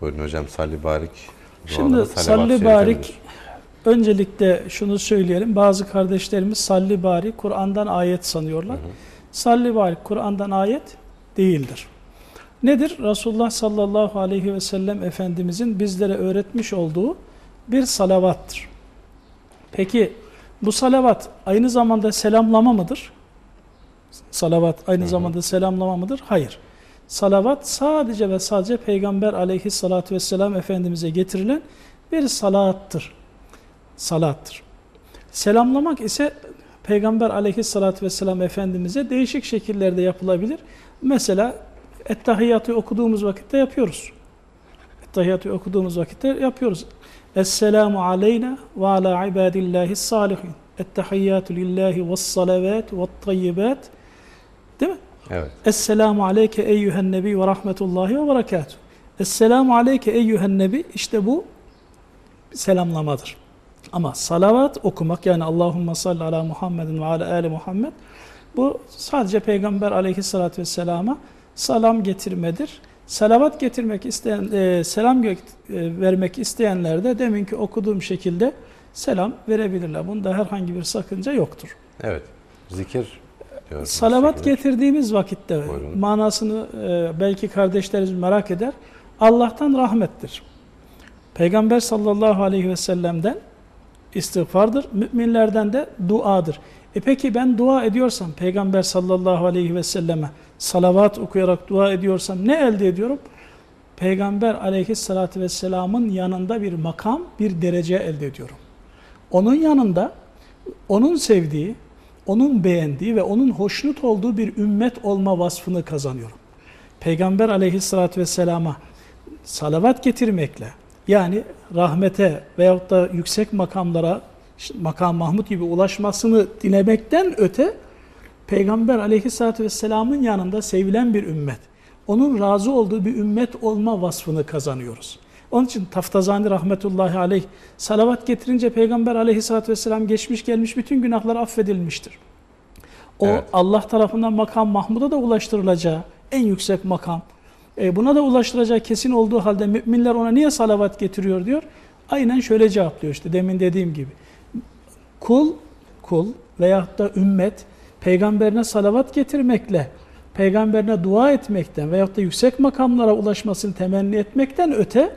Buyurun hocam salli barik. Şimdi salli barik öncelikle şunu söyleyelim. Bazı kardeşlerimiz salli barik Kur'an'dan ayet sanıyorlar. Salli barik Kur'an'dan ayet değildir. Nedir? Resulullah sallallahu aleyhi ve sellem Efendimizin bizlere öğretmiş olduğu bir salavattır. Peki bu salavat aynı zamanda selamlama mıdır? Salavat aynı Hı hı. zamanda selamlama mıdır? Hayır. Salavat sadece ve sadece Peygamber aleyhissalatü vesselam Efendimiz'e getirilen bir salattır. Salattır. Selamlamak ise Peygamber aleyhissalatü vesselam Efendimiz'e değişik şekillerde yapılabilir. Mesela Ettehiyyatı okuduğumuz vakitte yapıyoruz. Ettehiyyatı okuduğumuz vakitte yapıyoruz. Esselamu aleyna ve ala ibadillahi salihin. Ettehiyyatü lillahi ve salavat ve tayyibat. Değil mi? Evet. Esselamu aleyke eyyühen nebi ve rahmetullahi ve berekatuhu. Esselamu aleyke eyyühen nebi işte bu selamlamadır. Ama salavat okumak yani Allahümme salli ala Muhammedin ve ala ali Muhammed bu sadece Peygamber aleyhissalatü vesselama salam getirmedir. Salavat getirmek isteyen, e, selam e, vermek isteyenler de deminki okuduğum şekilde selam verebilirler. Bunda herhangi bir sakınca yoktur. Evet. Zikir. Salavat Zikir. getirdiğimiz vakitte Buyurun. manasını e, belki kardeşlerimiz merak eder. Allah'tan rahmettir. Peygamber sallallahu aleyhi ve sellem'den istiğfardır. Müminlerden de duadır. E peki ben dua ediyorsam Peygamber sallallahu aleyhi ve selleme salavat okuyarak dua ediyorsam ne elde ediyorum? Peygamber aleyhissalatü vesselamın yanında bir makam, bir derece elde ediyorum. Onun yanında onun sevdiği, onun beğendiği ve onun hoşnut olduğu bir ümmet olma vasfını kazanıyorum. Peygamber aleyhissalatü vesselama salavat getirmekle yani rahmete veyahut da yüksek makamlara makam Mahmud gibi ulaşmasını dilemekten öte Peygamber aleyhissalatü vesselamın yanında sevilen bir ümmet. Onun razı olduğu bir ümmet olma vasfını kazanıyoruz. Onun için Taftazani rahmetullahi aleyh salavat getirince Peygamber aleyhissalatü vesselam geçmiş gelmiş bütün günahlar affedilmiştir. O Evet. Allah tarafından makam Mahmud'a da ulaştırılacağı en yüksek makam. E, buna da ulaştıracağı kesin olduğu halde müminler ona niye salavat getiriyor diyor. Aynen şöyle cevaplıyor işte demin dediğim gibi. Kul, kul veyahut da ümmet peygamberine salavat getirmekle, peygamberine dua etmekten veyahut da yüksek makamlara ulaşmasını temenni etmekten öte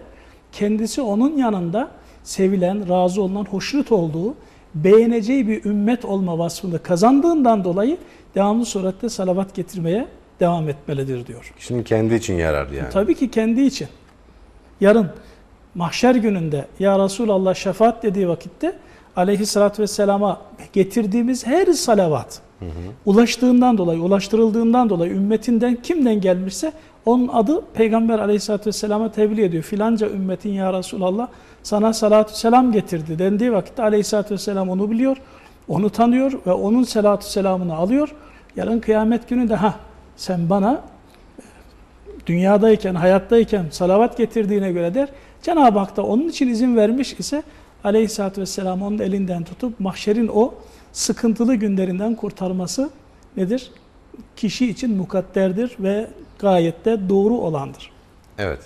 kendisi onun yanında sevilen, razı olunan, hoşnut olduğu, beğeneceği bir ümmet olma vasfını kazandığından dolayı devamlı surette salavat getirmeye devam etmelidir diyor. Şimdi kendi için yarar yani. Tabii ki kendi için. Yarın mahşer gününde ya Resulallah şefaat dediği vakitte aleyhissalatü vesselama getirdiğimiz her salavat ulaştığından dolayı, ulaştırıldığından dolayı ümmetinden kimden gelmişse onun adı Peygamber aleyhissalatü vesselama tebliğ ediyor. Filanca ümmetin ya Resulallah sana salatü selam getirdi dendiği vakitte aleyhissalatü vesselam onu biliyor, onu tanıyor ve onun salatü selamını alıyor. Yarın kıyamet günü de ha sen bana dünyadayken, hayattayken salavat getirdiğine göre der. Cenab-ı Hak da onun için izin vermiş ise aleyhissalatü vesselam onun elinden tutup mahşerin o sıkıntılı günlerinden kurtarması nedir? Kişi için mukadderdir ve gayet de doğru olandır. Evet.